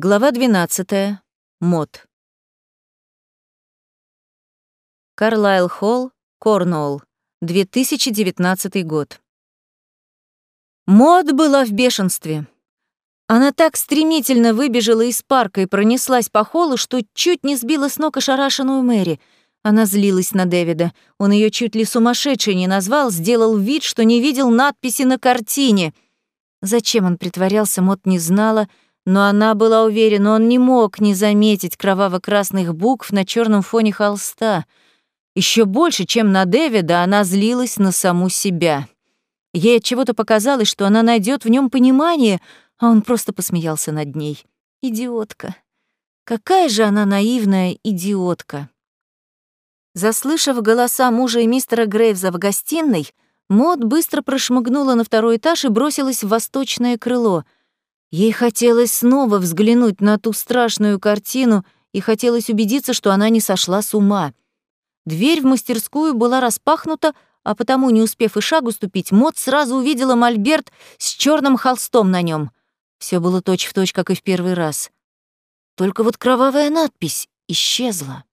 Глава 12. Мод. Карлайл Холл, Корнуолл, 2019 год. Мод была в бешенстве. Она так стремительно выбежала из парка и пронеслась по холлу, что чуть не сбила с ног ошарашенную Мэри. Она злилась на Дэвида. Он ее чуть ли сумасшедшей не назвал, сделал вид, что не видел надписи на картине. Зачем он притворялся, Мод не знала, — но она была уверена, он не мог не заметить кроваво-красных букв на черном фоне холста. Еще больше, чем на Дэвида, она злилась на саму себя. Ей от чего-то показалось, что она найдет в нем понимание, а он просто посмеялся над ней. Идиотка. Какая же она наивная идиотка. Заслышав голоса мужа и мистера Грейвза в гостиной, Мод быстро прошмыгнула на второй этаж и бросилась в восточное крыло — Ей хотелось снова взглянуть на ту страшную картину и хотелось убедиться, что она не сошла с ума. Дверь в мастерскую была распахнута, а потому, не успев и шагу ступить, Мот сразу увидела мольберт с черным холстом на нем. Все было точь-в-точь, точь, как и в первый раз. Только вот кровавая надпись исчезла.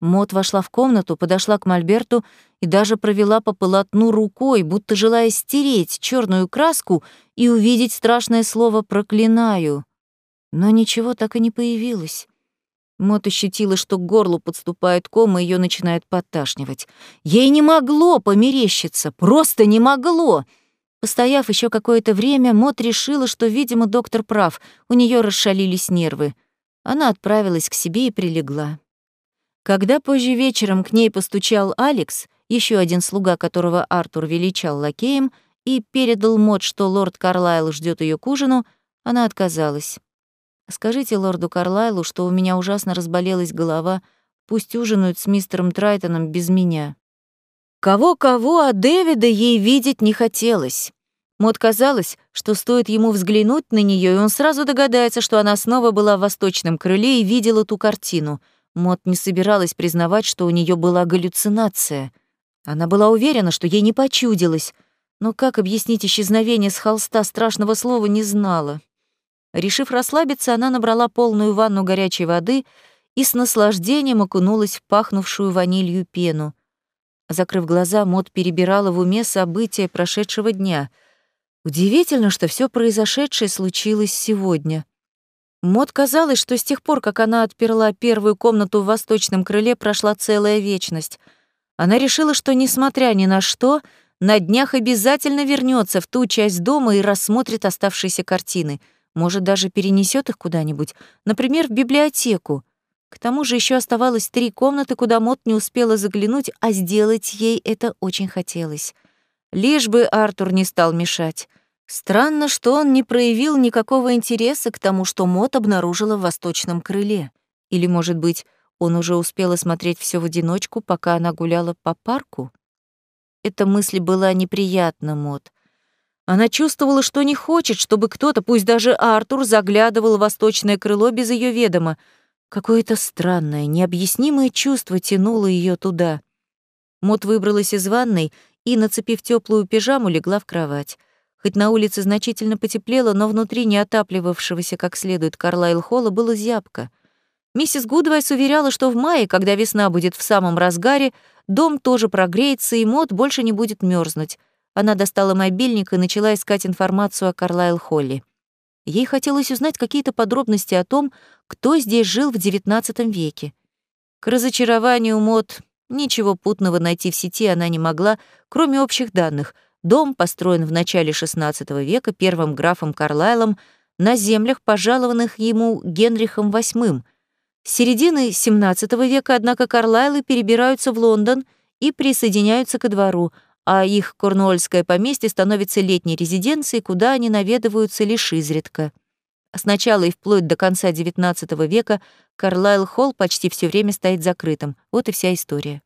Мот вошла в комнату, подошла к мольберту и даже провела по полотну рукой, будто желая стереть черную краску и увидеть страшное слово «проклинаю». Но ничего так и не появилось. Мот ощутила, что к горлу подступает ком, и её начинает подташнивать. Ей не могло померещиться, просто не могло. Постояв еще какое-то время, Мот решила, что, видимо, доктор прав, у нее расшалились нервы. Она отправилась к себе и прилегла. Когда позже вечером к ней постучал Алекс, еще один слуга, которого Артур величал лакеем, и передал Мод, что лорд Карлайл ждет ее к ужину, она отказалась. «Скажите лорду Карлайлу, что у меня ужасно разболелась голова, пусть ужинают с мистером Трайтоном без меня». Кого-кого, а Дэвида ей видеть не хотелось. Мод казалось, что стоит ему взглянуть на нее, и он сразу догадается, что она снова была в восточном крыле и видела ту картину — Мот не собиралась признавать, что у нее была галлюцинация. Она была уверена, что ей не почудилось, но как объяснить исчезновение с холста страшного слова не знала. Решив расслабиться, она набрала полную ванну горячей воды и с наслаждением окунулась в пахнувшую ванилью пену. Закрыв глаза, Мот перебирала в уме события прошедшего дня. Удивительно, что все произошедшее случилось сегодня — Мод казалось, что с тех пор, как она отперла первую комнату в восточном крыле, прошла целая вечность. Она решила, что, несмотря ни на что, на днях обязательно вернется в ту часть дома и рассмотрит оставшиеся картины. Может, даже перенесет их куда-нибудь, например, в библиотеку. К тому же еще оставалось три комнаты, куда Мод не успела заглянуть, а сделать ей это очень хотелось. Лишь бы Артур не стал мешать. Странно, что он не проявил никакого интереса к тому, что Мот обнаружила в восточном крыле. Или, может быть, он уже успел осмотреть все в одиночку, пока она гуляла по парку? Эта мысль была неприятна Мот. Она чувствовала, что не хочет, чтобы кто-то, пусть даже Артур, заглядывал в восточное крыло без ее ведома. Какое-то странное, необъяснимое чувство тянуло ее туда. Мот выбралась из ванной и, нацепив теплую пижаму, легла в кровать. Хоть на улице значительно потеплело, но внутри неотапливавшегося как следует Карлайл-холла было зябко. Миссис Гудвайс уверяла, что в мае, когда весна будет в самом разгаре, дом тоже прогреется и мод больше не будет мерзнуть. Она достала мобильник и начала искать информацию о Карлайл-холле. Ей хотелось узнать какие-то подробности о том, кто здесь жил в XIX веке. К разочарованию Мод ничего путного найти в сети она не могла, кроме общих данных — Дом построен в начале XVI века первым графом Карлайлом на землях, пожалованных ему Генрихом VIII. С середины XVII века, однако, Карлайлы перебираются в Лондон и присоединяются ко двору, а их корнуольское поместье становится летней резиденцией, куда они наведываются лишь изредка. С начала и вплоть до конца XIX века Карлайл-холл почти все время стоит закрытым. Вот и вся история.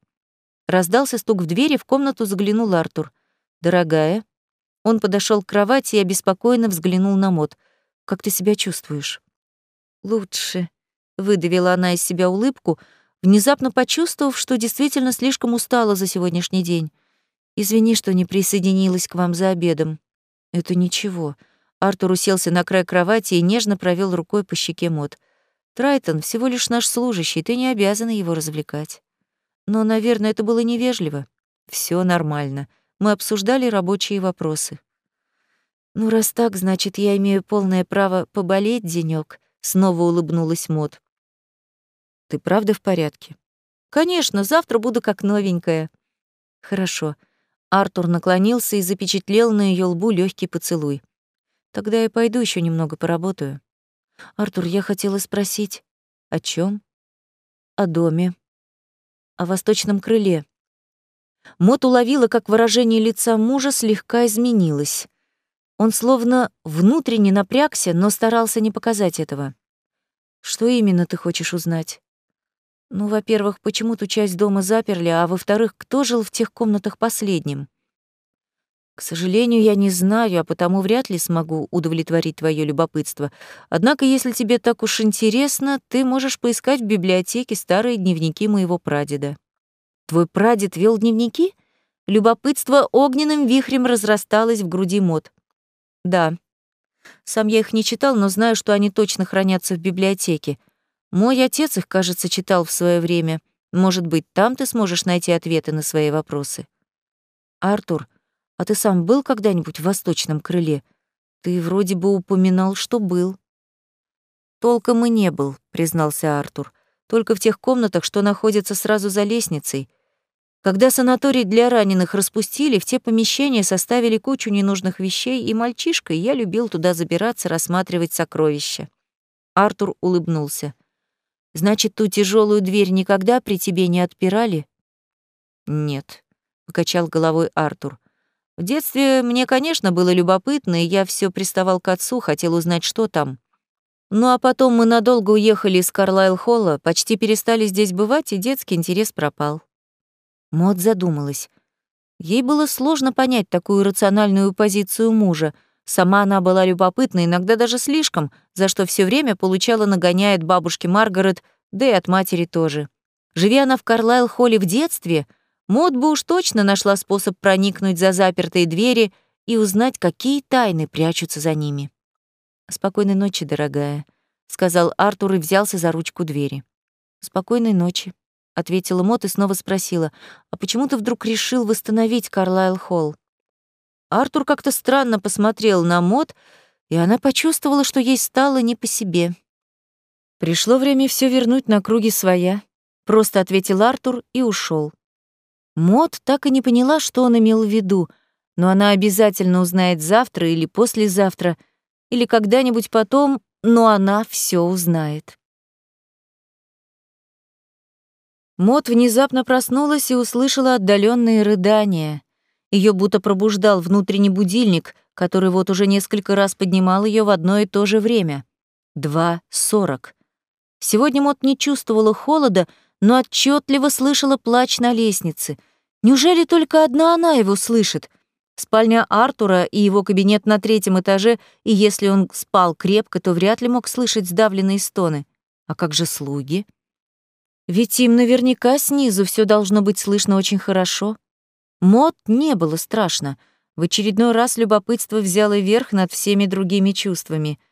Раздался стук в двери, в комнату заглянул Артур. «Дорогая». Он подошел к кровати и обеспокоенно взглянул на Мот. «Как ты себя чувствуешь?» «Лучше», — выдавила она из себя улыбку, внезапно почувствовав, что действительно слишком устала за сегодняшний день. «Извини, что не присоединилась к вам за обедом». «Это ничего». Артур уселся на край кровати и нежно провел рукой по щеке Мот. «Трайтон всего лишь наш служащий, ты не обязана его развлекать». «Но, наверное, это было невежливо». Все нормально. Мы обсуждали рабочие вопросы». «Ну, раз так, значит, я имею полное право поболеть денёк», — снова улыбнулась Мот. «Ты правда в порядке?» «Конечно, завтра буду как новенькая». «Хорошо». Артур наклонился и запечатлел на ее лбу легкий поцелуй. Тогда я пойду еще немного поработаю. Артур, я хотела спросить, о чем? О доме. О восточном крыле. Мот уловила, как выражение лица мужа слегка изменилось. Он словно внутренне напрягся, но старался не показать этого. Что именно ты хочешь узнать? Ну, во-первых, почему ту часть дома заперли, а во-вторых, кто жил в тех комнатах последним? К сожалению, я не знаю, а потому вряд ли смогу удовлетворить твое любопытство. Однако, если тебе так уж интересно, ты можешь поискать в библиотеке старые дневники моего прадеда. Твой прадед вел дневники? Любопытство огненным вихрем разрасталось в груди мод. Да. Сам я их не читал, но знаю, что они точно хранятся в библиотеке. Мой отец их, кажется, читал в свое время. Может быть, там ты сможешь найти ответы на свои вопросы. Артур, а ты сам был когда-нибудь в восточном крыле? Ты вроде бы упоминал, что был. Толком и не был, признался Артур. Только в тех комнатах, что находятся сразу за лестницей. Когда санаторий для раненых распустили, в те помещения составили кучу ненужных вещей, и мальчишкой я любил туда забираться, рассматривать сокровища. Артур улыбнулся. Значит, ту тяжелую дверь никогда при тебе не отпирали? Нет, покачал головой Артур. В детстве мне, конечно, было любопытно, и я все приставал к отцу, хотел узнать, что там. Ну а потом мы надолго уехали из Карлайл-Холла, почти перестали здесь бывать, и детский интерес пропал. Мод задумалась. Ей было сложно понять такую рациональную позицию мужа. Сама она была любопытна, иногда даже слишком, за что все время получала нагоняя от бабушки Маргарет, да и от матери тоже. Живи она в Карлайл-Холле в детстве — Мод бы уж точно нашла способ проникнуть за запертые двери и узнать, какие тайны прячутся за ними. «Спокойной ночи, дорогая», — сказал Артур и взялся за ручку двери. «Спокойной ночи», — ответила Мот и снова спросила, «А почему ты вдруг решил восстановить Карлайл Холл?» Артур как-то странно посмотрел на Мот, и она почувствовала, что ей стало не по себе. «Пришло время все вернуть на круги своя», — просто ответил Артур и ушел. Мод так и не поняла, что он имел в виду, но она обязательно узнает завтра или послезавтра, или когда-нибудь потом, но она все узнает. Мод внезапно проснулась и услышала отдаленные рыдания. Ее будто пробуждал внутренний будильник, который вот уже несколько раз поднимал ее в одно и то же время. Два сорок. Сегодня Мод не чувствовала холода, но отчетливо слышала плач на лестнице — Неужели только одна она его слышит? Спальня Артура и его кабинет на третьем этаже, и если он спал крепко, то вряд ли мог слышать сдавленные стоны. А как же слуги? Ведь им наверняка снизу все должно быть слышно очень хорошо. Мод не было страшно. В очередной раз любопытство взяло верх над всеми другими чувствами —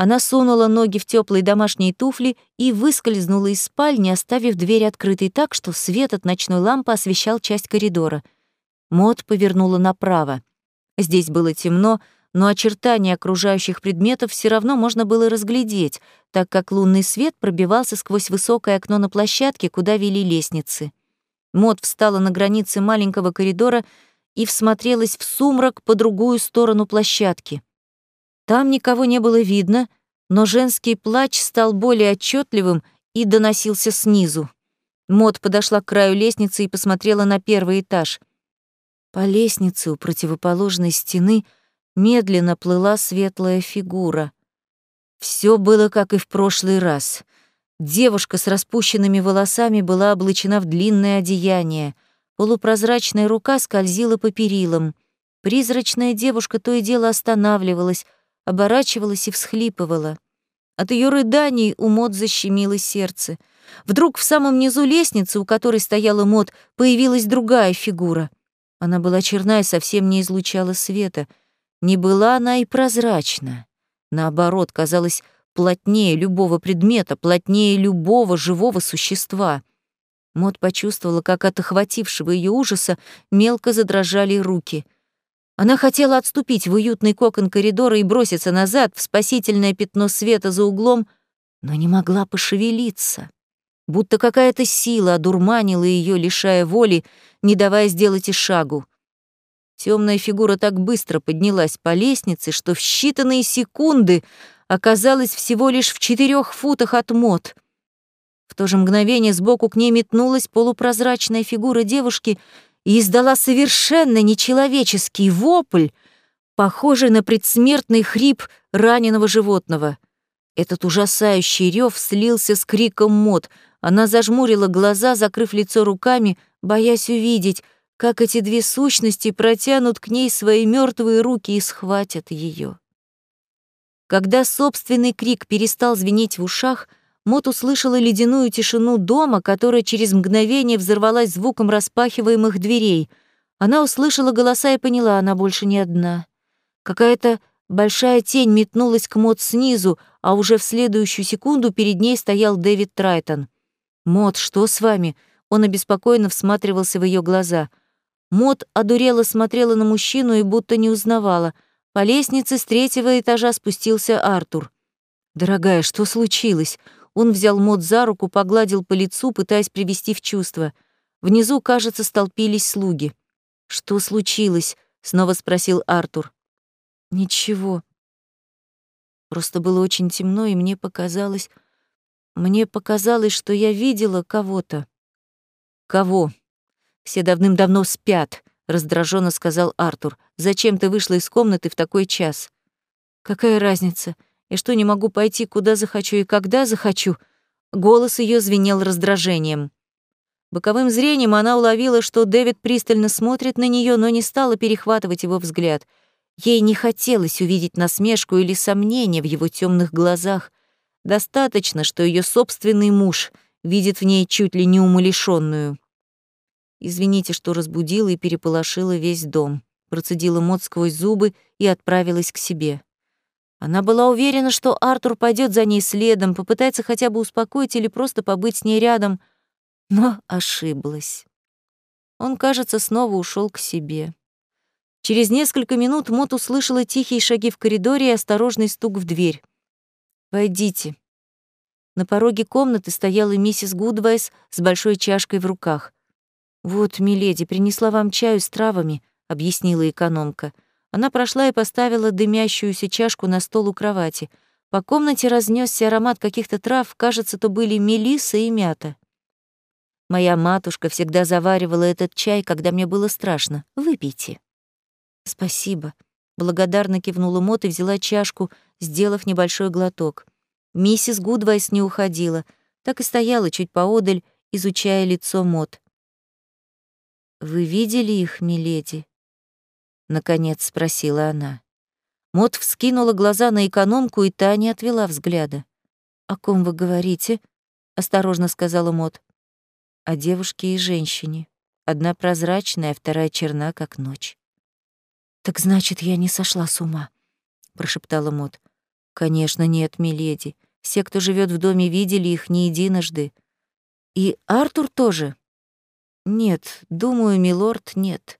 она сунула ноги в теплые домашние туфли и выскользнула из спальни, оставив дверь открытой так, что свет от ночной лампы освещал часть коридора. Мод повернула направо. Здесь было темно, но очертания окружающих предметов все равно можно было разглядеть, так как лунный свет пробивался сквозь высокое окно на площадке, куда вели лестницы. Мод встала на границе маленького коридора и всмотрелась в сумрак по другую сторону площадки. Там никого не было видно, но женский плач стал более отчетливым и доносился снизу. Мод подошла к краю лестницы и посмотрела на первый этаж. По лестнице у противоположной стены медленно плыла светлая фигура. Все было как и в прошлый раз. Девушка с распущенными волосами была облачена в длинное одеяние. Полупрозрачная рука скользила по перилам. Призрачная девушка то и дело останавливалась, оборачивалась и всхлипывала. От ее рыданий у Мод защемило сердце. Вдруг в самом низу лестницы, у которой стояла Мод, появилась другая фигура. Она была черна и совсем не излучала света. Не была она и прозрачна. Наоборот, казалась плотнее любого предмета, плотнее любого живого существа. Мот почувствовала, как от охватившего ее ужаса мелко задрожали руки. Она хотела отступить в уютный кокон коридора и броситься назад в спасительное пятно света за углом, но не могла пошевелиться. Будто какая-то сила одурманила ее, лишая воли, не давая сделать и шагу. Темная фигура так быстро поднялась по лестнице, что в считанные секунды оказалась всего лишь в четырех футах от мод. В то же мгновение сбоку к ней метнулась полупрозрачная фигура девушки и издала совершенно нечеловеческий вопль, похожий на предсмертный хрип раненого животного. Этот ужасающий рев слился с криком мод. Она зажмурила глаза, закрыв лицо руками, боясь увидеть, как эти две сущности протянут к ней свои мертвые руки и схватят ее. Когда собственный крик перестал звенеть в ушах, Мот услышала ледяную тишину дома, которая через мгновение взорвалась звуком распахиваемых дверей. Она услышала голоса и поняла, она больше не одна. Какая-то большая тень метнулась к Мот снизу, а уже в следующую секунду перед ней стоял Дэвид Трайтон. «Мот, что с вами?» Он обеспокоенно всматривался в ее глаза — Мод одурела смотрела на мужчину и будто не узнавала. По лестнице с третьего этажа спустился Артур. «Дорогая, что случилось?» Он взял Мод за руку, погладил по лицу, пытаясь привести в чувство. Внизу, кажется, столпились слуги. «Что случилось?» — снова спросил Артур. «Ничего. Просто было очень темно, и мне показалось... Мне показалось, что я видела кого-то». «Кого?» Все давным-давно спят, раздраженно сказал Артур. Зачем ты вышла из комнаты в такой час? Какая разница? Я что, не могу пойти куда захочу и когда захочу? Голос ее звенел раздражением. Боковым зрением она уловила, что Дэвид пристально смотрит на нее, но не стала перехватывать его взгляд. Ей не хотелось увидеть насмешку или сомнение в его темных глазах. Достаточно, что ее собственный муж видит в ней чуть ли не умалишенную. Извините, что разбудила и переполошила весь дом. Процедила Мот сквозь зубы и отправилась к себе. Она была уверена, что Артур пойдет за ней следом, попытается хотя бы успокоить или просто побыть с ней рядом, но ошиблась. Он, кажется, снова ушел к себе. Через несколько минут Мот услышала тихие шаги в коридоре и осторожный стук в дверь. «Войдите». На пороге комнаты стояла миссис Гудвайс с большой чашкой в руках. «Вот, миледи, принесла вам чаю с травами», — объяснила экономка. Она прошла и поставила дымящуюся чашку на стол у кровати. По комнате разнесся аромат каких-то трав, кажется, то были мелисса и мята. Моя матушка всегда заваривала этот чай, когда мне было страшно. Выпейте. Спасибо. Благодарно кивнула Мот и взяла чашку, сделав небольшой глоток. Миссис Гудвайс не уходила, так и стояла чуть поодаль, изучая лицо Мот. «Вы видели их, миледи?» Наконец спросила она. Мот вскинула глаза на экономку, и та не отвела взгляда. «О ком вы говорите?» — осторожно сказала Мот. «О девушке и женщине. Одна прозрачная, вторая черна, как ночь». «Так значит, я не сошла с ума», — прошептала Мот. «Конечно нет, миледи. Все, кто живет в доме, видели их не единожды. И Артур тоже?» Нет, думаю, милорд, нет.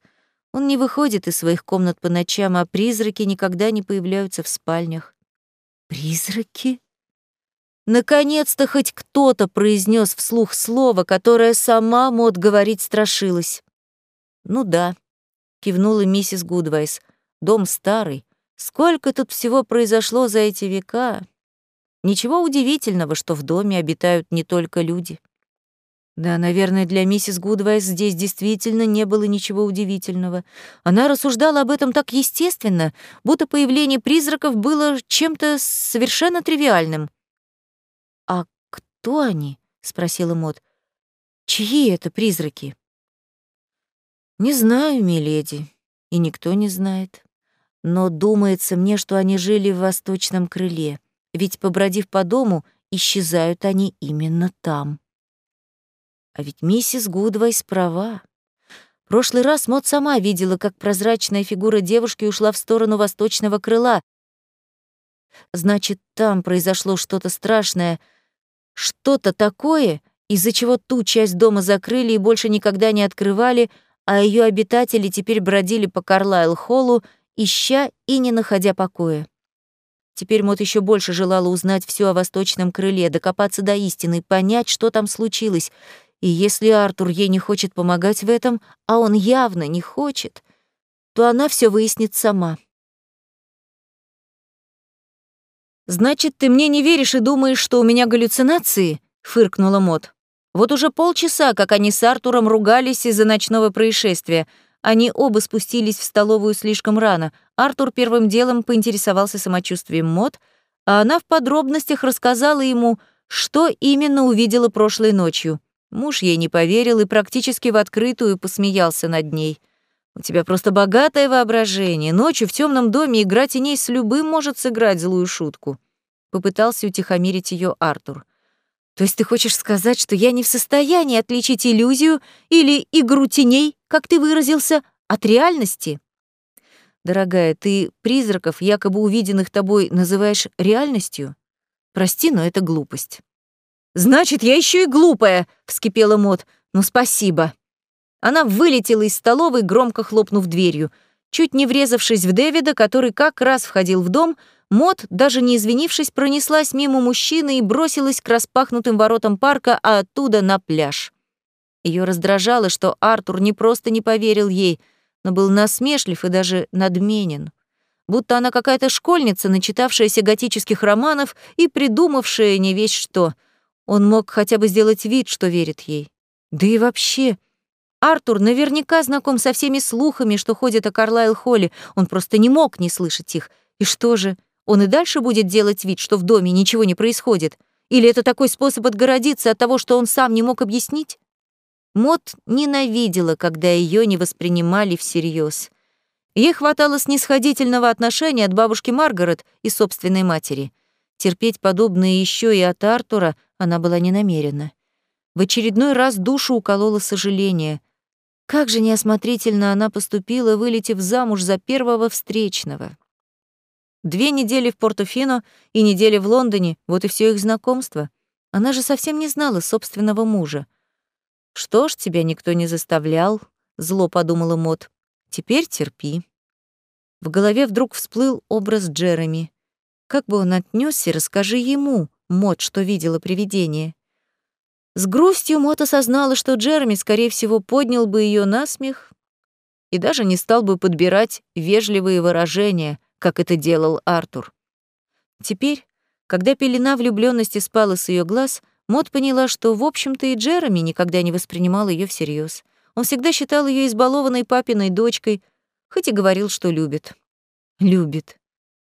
Он не выходит из своих комнат по ночам, а призраки никогда не появляются в спальнях. Призраки? Наконец-то хоть кто-то произнес вслух слово, которое сама Мод говорить страшилась. Ну да, кивнула миссис Гудвайс. Дом старый. Сколько тут всего произошло за эти века. Ничего удивительного, что в доме обитают не только люди. Да, наверное, для миссис Гудвайс здесь действительно не было ничего удивительного. Она рассуждала об этом так естественно, будто появление призраков было чем-то совершенно тривиальным. «А кто они?» — спросила Мот. «Чьи это призраки?» «Не знаю, миледи, и никто не знает. Но думается мне, что они жили в восточном крыле, ведь, побродив по дому, исчезают они именно там». А ведь миссис Гудвайс права. Прошлый раз Мот сама видела, как прозрачная фигура девушки ушла в сторону восточного крыла. Значит, там произошло что-то страшное, что-то такое, из-за чего ту часть дома закрыли и больше никогда не открывали, а ее обитатели теперь бродили по Карлайл-холлу, ища и не находя покоя. Теперь Мот еще больше желала узнать все о восточном крыле, докопаться до истины, понять, что там случилось. И если Артур ей не хочет помогать в этом, а он явно не хочет, то она все выяснит сама. «Значит, ты мне не веришь и думаешь, что у меня галлюцинации?» — фыркнула Мот. Вот уже полчаса, как они с Артуром ругались из-за ночного происшествия. Они оба спустились в столовую слишком рано. Артур первым делом поинтересовался самочувствием Мот, а она в подробностях рассказала ему, что именно увидела прошлой ночью. Муж ей не поверил и практически в открытую посмеялся над ней. «У тебя просто богатое воображение. Ночью в темном доме игра теней с любым может сыграть злую шутку». Попытался утихомирить ее Артур. То есть ты хочешь сказать, что я не в состоянии отличить иллюзию или игру теней, как ты выразился, от реальности? Дорогая, ты призраков, якобы увиденных тобой, называешь реальностью? Прости, но это глупость. Значит, я еще и глупая, вскипела Мот. Ну спасибо. Она вылетела из столовой, громко хлопнув дверью, чуть не врезавшись в Дэвида, который как раз входил в дом, Мод, даже не извинившись, пронеслась мимо мужчины и бросилась к распахнутым воротам парка, а оттуда на пляж. Ее раздражало, что Артур не просто не поверил ей, но был насмешлив и даже надменен. Будто она какая-то школьница, начитавшаяся готических романов и придумавшая не весь что. Он мог хотя бы сделать вид, что верит ей. Да и вообще... Артур наверняка знаком со всеми слухами, что ходят о Карлайл-Холле. Он просто не мог не слышать их. И что же, он и дальше будет делать вид, что в доме ничего не происходит? Или это такой способ отгородиться от того, что он сам не мог объяснить? Мот ненавидела, когда ее не воспринимали всерьез. Ей хватало снисходительного отношения от бабушки Маргарет и собственной матери. Терпеть подобное еще и от Артура она была не намерена. В очередной раз душу укололо сожаление. Как же неосмотрительно она поступила, вылетев замуж за первого встречного. Две недели в Портофино и недели в Лондоне, вот и все их знакомство. Она же совсем не знала собственного мужа. «Что ж, тебя никто не заставлял», — зло подумала Мот. «Теперь терпи». В голове вдруг всплыл образ Джереми. Как бы он отнесся, расскажи ему, Мот, что видела привидение. С грустью Мот осознала, что Джереми, скорее всего, поднял бы ее на смех и даже не стал бы подбирать вежливые выражения — как это делал Артур. Теперь, когда пелена влюбленности спала с ее глаз, Мод поняла, что, в общем-то, и Джереми никогда не воспринимал ее всерьез. Он всегда считал ее избалованной папиной дочкой, хоть и говорил, что любит. Любит.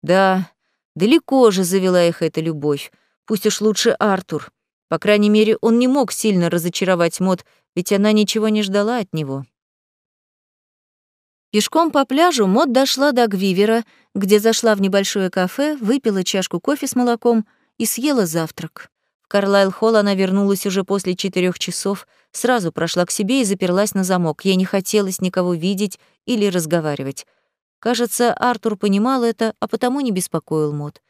Да, далеко же завела их эта любовь. Пусть уж лучше Артур. По крайней мере, он не мог сильно разочаровать Мод, ведь она ничего не ждала от него. Пешком по пляжу Мод дошла до Гвивера, где зашла в небольшое кафе, выпила чашку кофе с молоком и съела завтрак. В Карлайл-холл она вернулась уже после четырех часов, сразу прошла к себе и заперлась на замок. Ей не хотелось никого видеть или разговаривать. Кажется, Артур понимал это, а потому не беспокоил Мод.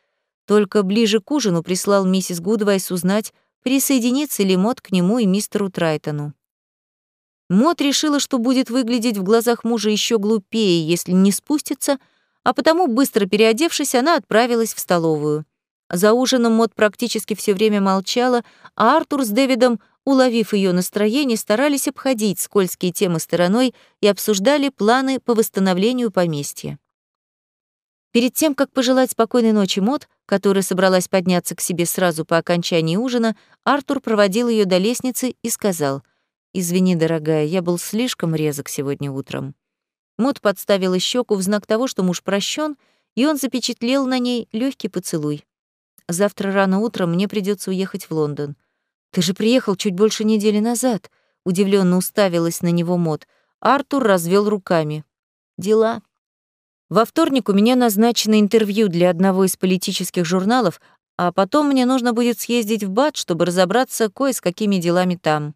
Только ближе к ужину прислал миссис Гудвайс узнать, присоединится ли Мод к нему и мистеру Трайтону. Мот решила, что будет выглядеть в глазах мужа еще глупее, если не спустится, а потому, быстро переодевшись, она отправилась в столовую. За ужином Мот практически все время молчала, а Артур с Дэвидом, уловив ее настроение, старались обходить скользкие темы стороной и обсуждали планы по восстановлению поместья. Перед тем, как пожелать спокойной ночи Мот, которая собралась подняться к себе сразу по окончании ужина, Артур проводил ее до лестницы и сказал — «Извини, дорогая, я был слишком резок сегодня утром». Мот подставила щеку в знак того, что муж прощен, и он запечатлел на ней легкий поцелуй. «Завтра рано утром мне придется уехать в Лондон». «Ты же приехал чуть больше недели назад», — удивленно уставилась на него Мот. Артур развел руками. «Дела». «Во вторник у меня назначено интервью для одного из политических журналов, а потом мне нужно будет съездить в БАД, чтобы разобраться кое с какими делами там».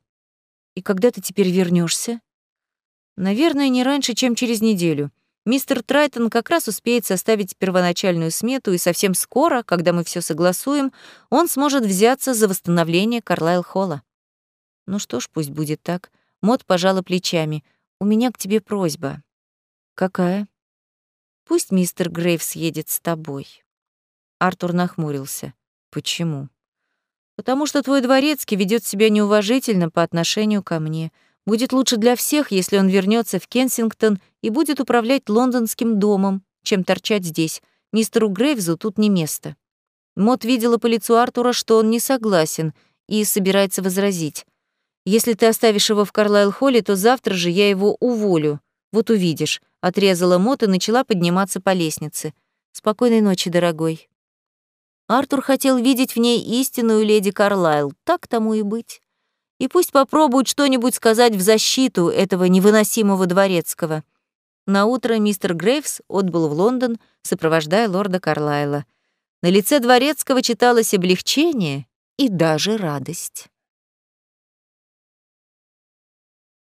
И когда ты теперь вернешься? Наверное, не раньше, чем через неделю. Мистер Трайтон как раз успеет составить первоначальную смету, и совсем скоро, когда мы все согласуем, он сможет взяться за восстановление Карлайл-Холла. Ну что ж, пусть будет так. Мод пожала плечами. У меня к тебе просьба. Какая? Пусть мистер Грейвс едет с тобой. Артур нахмурился. Почему? Потому что твой дворецкий ведет себя неуважительно по отношению ко мне. Будет лучше для всех, если он вернется в Кенсингтон и будет управлять лондонским домом, чем торчать здесь. Мистеру Грейвзу тут не место. Мот видела по лицу Артура, что он не согласен и собирается возразить. «Если ты оставишь его в Карлайл-холле, то завтра же я его уволю. Вот увидишь», — отрезала Мот и начала подниматься по лестнице. «Спокойной ночи, дорогой». Артур хотел видеть в ней истинную леди Карлайл, так тому и быть. И пусть попробует что-нибудь сказать в защиту этого невыносимого дворецкого. На утро мистер Грейвс отбыл в Лондон, сопровождая лорда Карлайла. На лице дворецкого читалось облегчение и даже радость.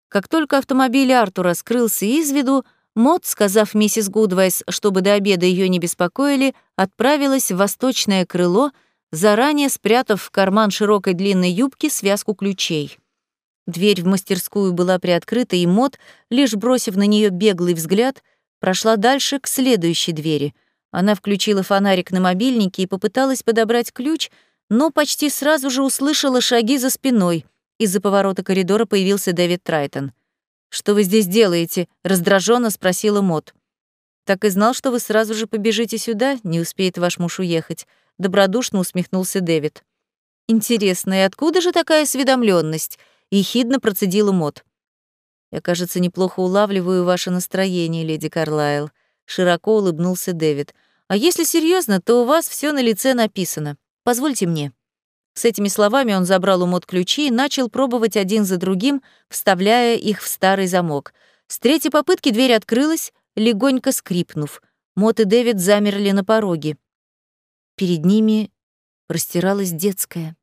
Как только автомобиль Артура скрылся из виду, Мот, сказав миссис Гудвайс, чтобы до обеда ее не беспокоили, отправилась в восточное крыло, заранее спрятав в карман широкой длинной юбки связку ключей. Дверь в мастерскую была приоткрыта, и Мот, лишь бросив на нее беглый взгляд, прошла дальше к следующей двери. Она включила фонарик на мобильнике и попыталась подобрать ключ, но почти сразу же услышала шаги за спиной. Из-за поворота коридора появился Дэвид Трайтон. «Что вы здесь делаете?» — раздраженно спросила Мот. «Так и знал, что вы сразу же побежите сюда, не успеет ваш муж уехать», — добродушно усмехнулся Дэвид. «Интересно, и откуда же такая осведомленность? ехидно процедила Мот. «Я, кажется, неплохо улавливаю ваше настроение, леди Карлайл», — широко улыбнулся Дэвид. «А если серьезно, то у вас все на лице написано. Позвольте мне». С этими словами он забрал у Мот ключи и начал пробовать один за другим, вставляя их в старый замок. С третьей попытки дверь открылась, легонько скрипнув. Мот и Дэвид замерли на пороге. Перед ними простиралась детская.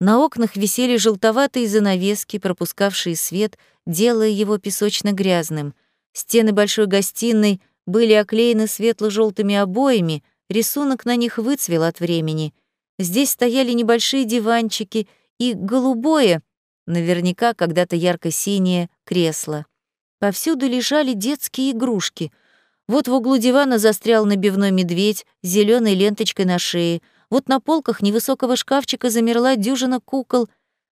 На окнах висели желтоватые занавески, пропускавшие свет, делая его песочно-грязным. Стены большой гостиной были оклеены светло желтыми обоями, рисунок на них выцвел от времени — Здесь стояли небольшие диванчики и голубое, наверняка когда-то ярко-синее, кресло. Повсюду лежали детские игрушки. Вот в углу дивана застрял набивной медведь с зеленой ленточкой на шее. Вот на полках невысокого шкафчика замерла дюжина кукол.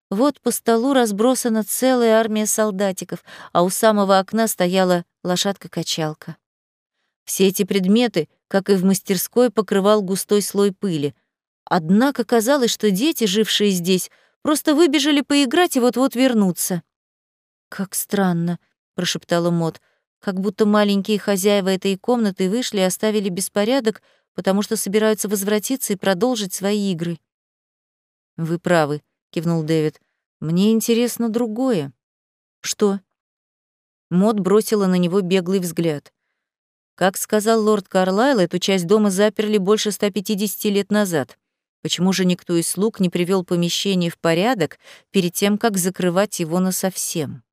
Вот по столу разбросана целая армия солдатиков, а у самого окна стояла лошадка-качалка. Все эти предметы, как и в мастерской, покрывал густой слой пыли — Однако казалось, что дети, жившие здесь, просто выбежали поиграть и вот-вот вернутся. «Как странно», — прошептала Мот, «как будто маленькие хозяева этой комнаты вышли и оставили беспорядок, потому что собираются возвратиться и продолжить свои игры». «Вы правы», — кивнул Дэвид. «Мне интересно другое». «Что?» Мот бросила на него беглый взгляд. Как сказал лорд Карлайл, эту часть дома заперли больше 150 лет назад. Почему же никто из слуг не привел помещение в порядок перед тем, как закрывать его насовсем?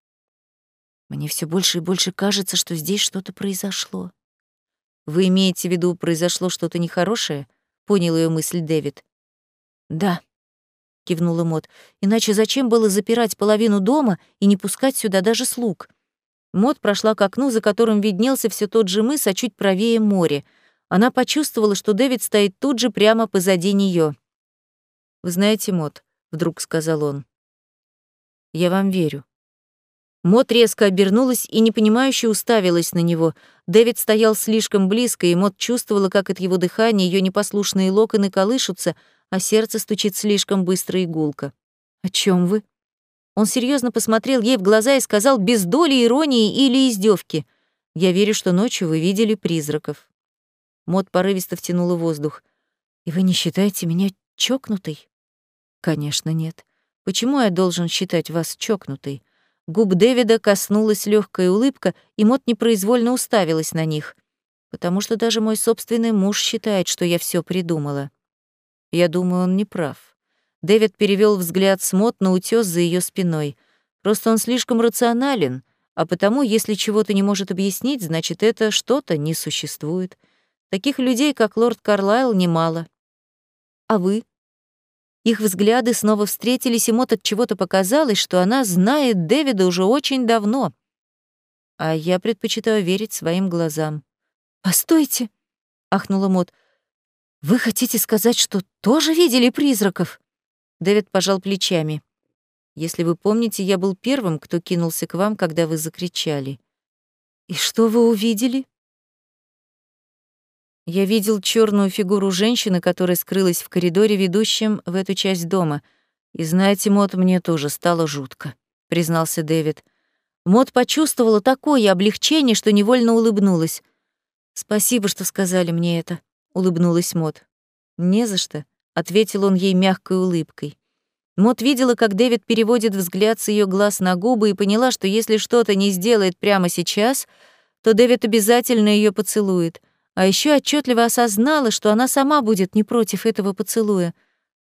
Мне все больше и больше кажется, что здесь что-то произошло. Вы имеете в виду, произошло что-то нехорошее? Понял ее мысль Дэвид. Да, кивнула Мот. Иначе зачем было запирать половину дома и не пускать сюда даже слуг? Мот прошла к окну, за которым виднелся все тот же мыс, а чуть правее море. Она почувствовала, что Дэвид стоит тут же прямо позади нее. «Вы знаете, Мот», — вдруг сказал он, — «я вам верю». Мот резко обернулась и непонимающе уставилась на него. Дэвид стоял слишком близко, и Мот чувствовала, как от его дыхания ее непослушные локоны колышутся, а сердце стучит слишком быстро и гулко. «О чем вы?» Он серьезно посмотрел ей в глаза и сказал без доли иронии или издевки: «Я верю, что ночью вы видели призраков». Мот порывисто втянула воздух. «И вы не считаете меня чокнутой?» Конечно, нет. Почему я должен считать вас чокнутой? Губ Дэвида коснулась легкая улыбка, и Мот непроизвольно уставилась на них. Потому что даже мой собственный муж считает, что я все придумала. Я думаю, он не прав. Дэвид перевел взгляд с Мот на утес за ее спиной. Просто он слишком рационален. а потому, если чего-то не может объяснить, значит, это что-то не существует. Таких людей, как лорд Карлайл, немало. А вы? Их взгляды снова встретились, и Мот от чего-то показалось, что она знает Дэвида уже очень давно. А я предпочитаю верить своим глазам. «Постойте!» — ахнула Мот. «Вы хотите сказать, что тоже видели призраков?» Дэвид пожал плечами. «Если вы помните, я был первым, кто кинулся к вам, когда вы закричали. И что вы увидели?» Я видел черную фигуру женщины, которая скрылась в коридоре, ведущем в эту часть дома. И знаете, Мот, мне тоже стало жутко, признался Дэвид. Мот почувствовала такое облегчение, что невольно улыбнулась. Спасибо, что сказали мне это, улыбнулась Мот. Не за что, ответил он ей мягкой улыбкой. Мот видела, как Дэвид переводит взгляд с ее глаз на губы и поняла, что если что-то не сделает прямо сейчас, то Дэвид обязательно ее поцелует — а еще отчетливо осознала, что она сама будет не против этого поцелуя.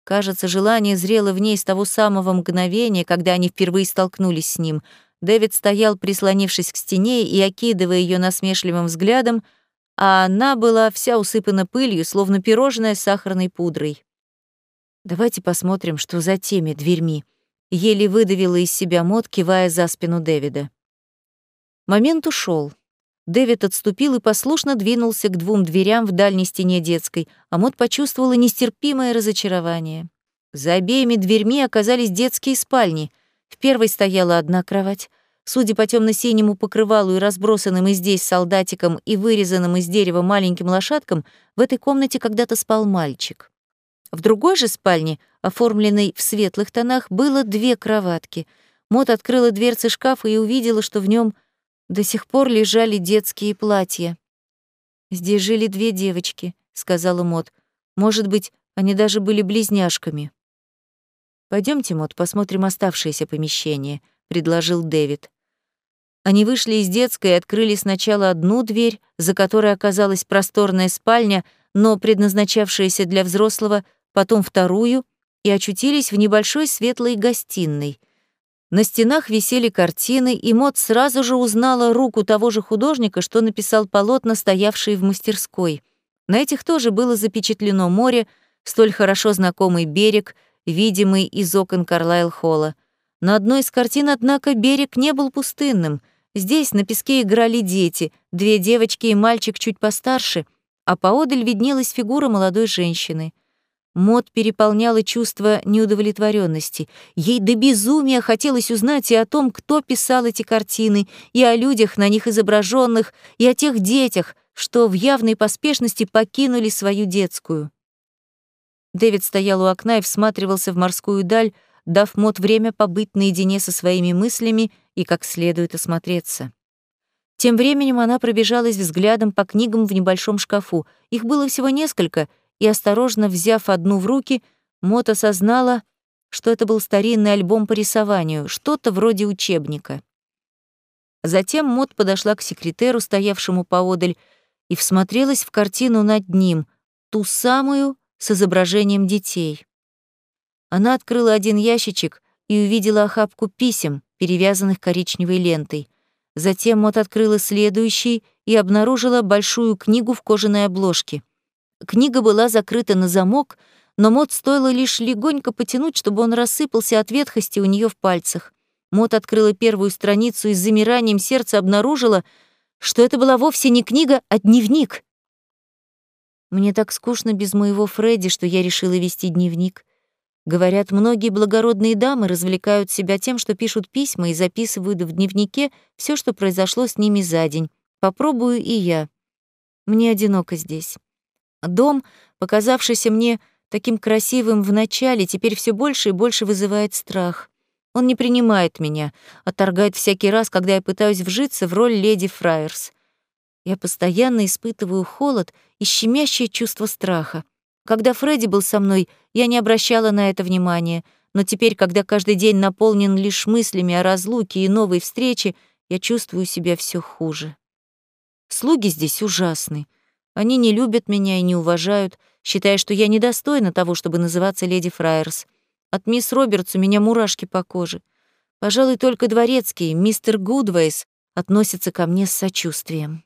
Кажется, желание зрело в ней с того самого мгновения, когда они впервые столкнулись с ним. Дэвид стоял, прислонившись к стене и окидывая ее насмешливым взглядом, а она была вся усыпана пылью, словно пирожное с сахарной пудрой. «Давайте посмотрим, что за теми дверьми», — еле выдавила из себя мод, кивая за спину Дэвида. Момент ушел. Дэвид отступил и послушно двинулся к двум дверям в дальней стене детской, а Мот почувствовала нестерпимое разочарование. За обеими дверьми оказались детские спальни. В первой стояла одна кровать. Судя по темно синему покрывалу и разбросанным и здесь солдатикам и вырезанным из дерева маленьким лошадкам, в этой комнате когда-то спал мальчик. В другой же спальне, оформленной в светлых тонах, было две кроватки. Мот открыла дверцы шкафа и увидела, что в нем до сих пор лежали детские платья. «Здесь жили две девочки», — сказала Мот. «Может быть, они даже были близняшками». Пойдемте, Мот, посмотрим оставшееся помещение», — предложил Дэвид. Они вышли из детской и открыли сначала одну дверь, за которой оказалась просторная спальня, но предназначавшаяся для взрослого, потом вторую, и очутились в небольшой светлой гостиной. На стенах висели картины, и Мот сразу же узнала руку того же художника, что написал полотна, стоявшие в мастерской. На этих тоже было запечатлено море, столь хорошо знакомый берег, видимый из окон Карлайл-холла. На одной из картин, однако, берег не был пустынным. Здесь на песке играли дети, две девочки и мальчик чуть постарше, а поодаль виднелась фигура молодой женщины — Мод переполняла чувство неудовлетворенности. Ей до безумия хотелось узнать и о том, кто писал эти картины, и о людях, на них изображенных, и о тех детях, что в явной поспешности покинули свою детскую. Дэвид стоял у окна и всматривался в морскую даль, дав Мод время побыть наедине со своими мыслями и как следует осмотреться. Тем временем она пробежалась взглядом по книгам в небольшом шкафу. Их было всего несколько — и, осторожно взяв одну в руки, Мот осознала, что это был старинный альбом по рисованию, что-то вроде учебника. Затем Мот подошла к секретеру, стоявшему поодаль, и всмотрелась в картину над ним, ту самую с изображением детей. Она открыла один ящичек и увидела охапку писем, перевязанных коричневой лентой. Затем Мот открыла следующий и обнаружила большую книгу в кожаной обложке — Книга была закрыта на замок, но Мот стоило лишь легонько потянуть, чтобы он рассыпался от ветхости у нее в пальцах. Мот открыла первую страницу и с замиранием сердца обнаружила, что это была вовсе не книга, а дневник. Мне так скучно без моего Фредди, что я решила вести дневник. Говорят, многие благородные дамы развлекают себя тем, что пишут письма и записывают в дневнике все, что произошло с ними за день. Попробую и я. Мне одиноко здесь. Дом, показавшийся мне таким красивым в начале, теперь все больше и больше вызывает страх. Он не принимает меня, отторгает всякий раз, когда я пытаюсь вжиться в роль леди Фрайерс. Я постоянно испытываю холод и щемящее чувство страха. Когда Фредди был со мной, я не обращала на это внимания, но теперь, когда каждый день наполнен лишь мыслями о разлуке и новой встрече, я чувствую себя все хуже. Слуги здесь ужасны. Они не любят меня и не уважают, считая, что я недостойна того, чтобы называться леди Фрайерс. От мисс Робертс у меня мурашки по коже. Пожалуй, только дворецкий, мистер Гудвейс, относится ко мне с сочувствием.